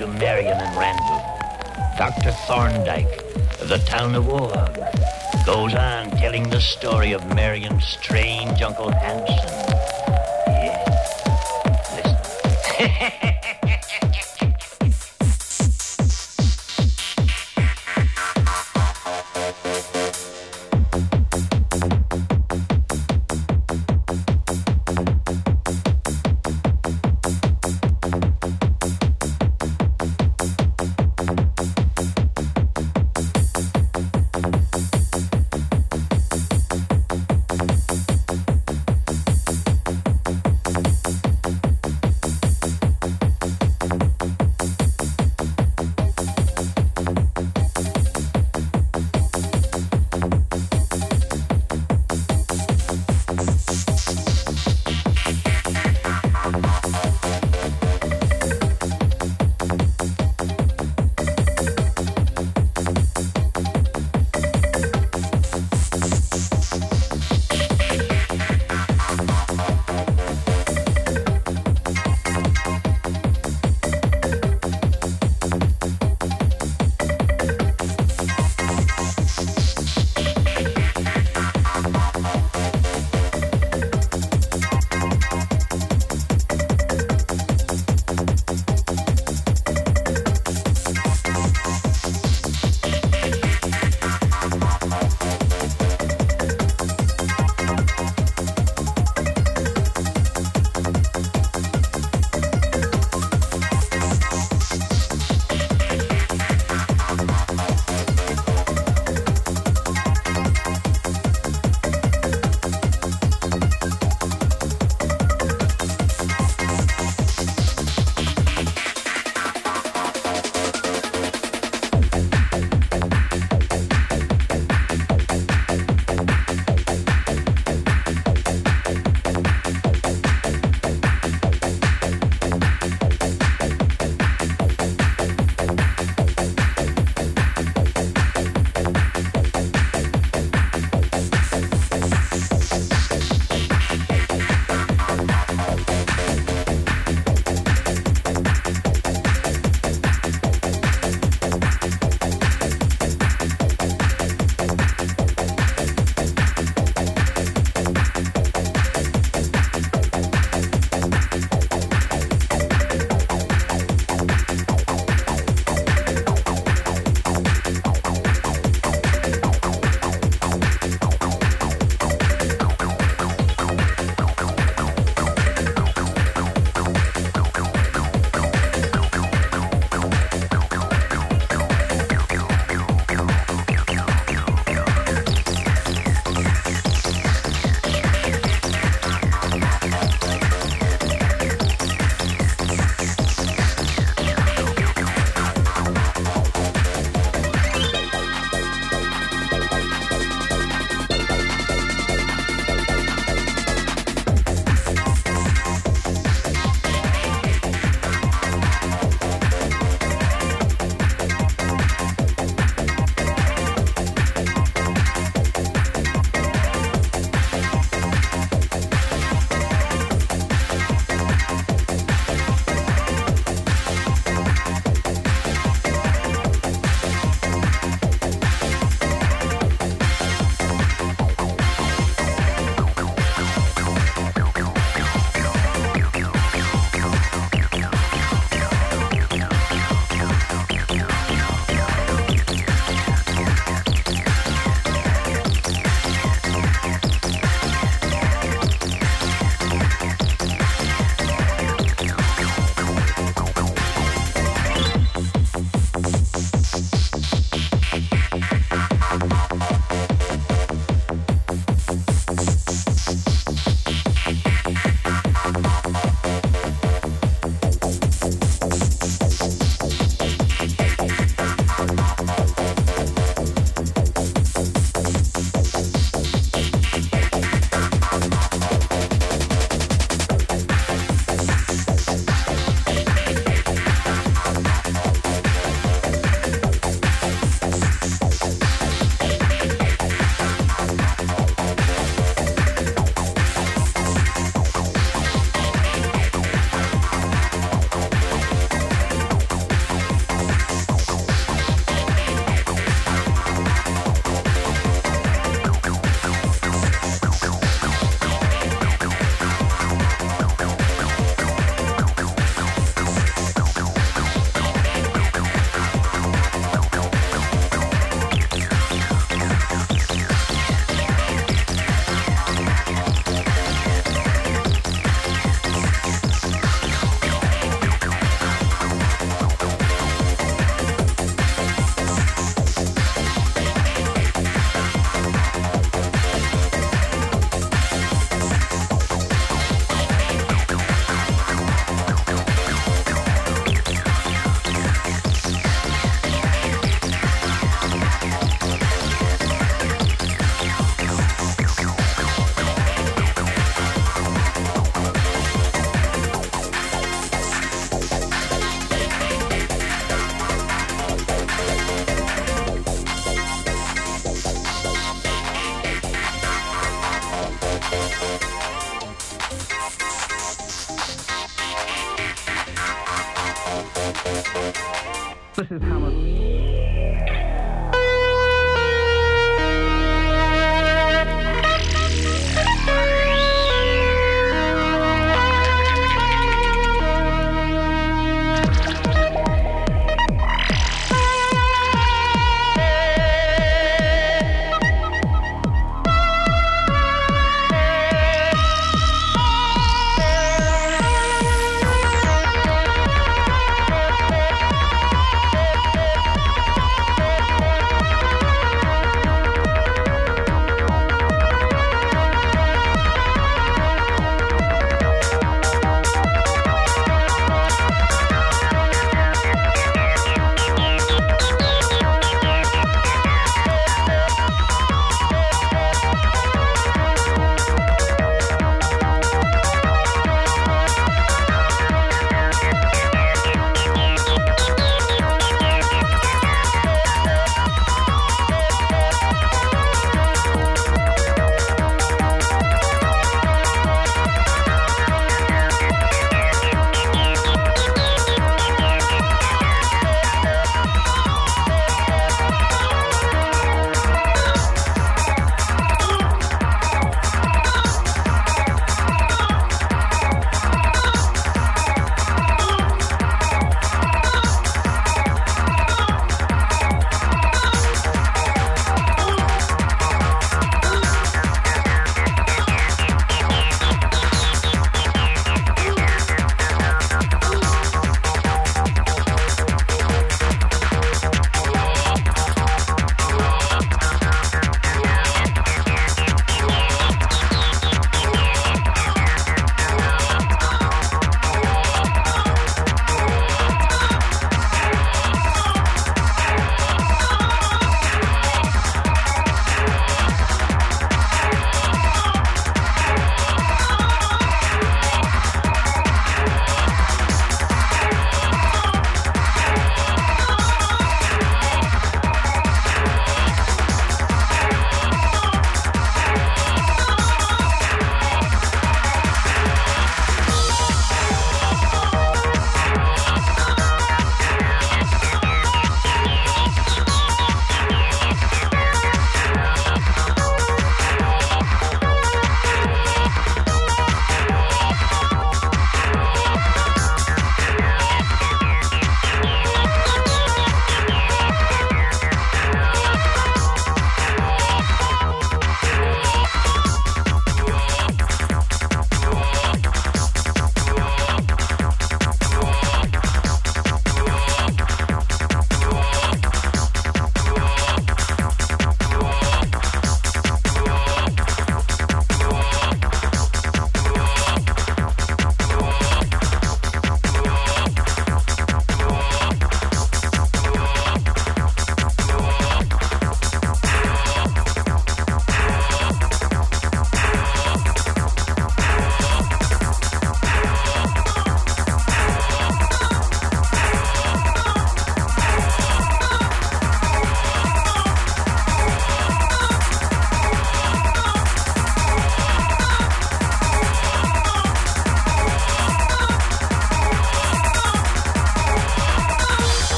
to Marion and Randall. Dr. Thorndyke of the town of Warhol goes on telling the story of Marion's strange Uncle Hanson. Yeah. Listen. is how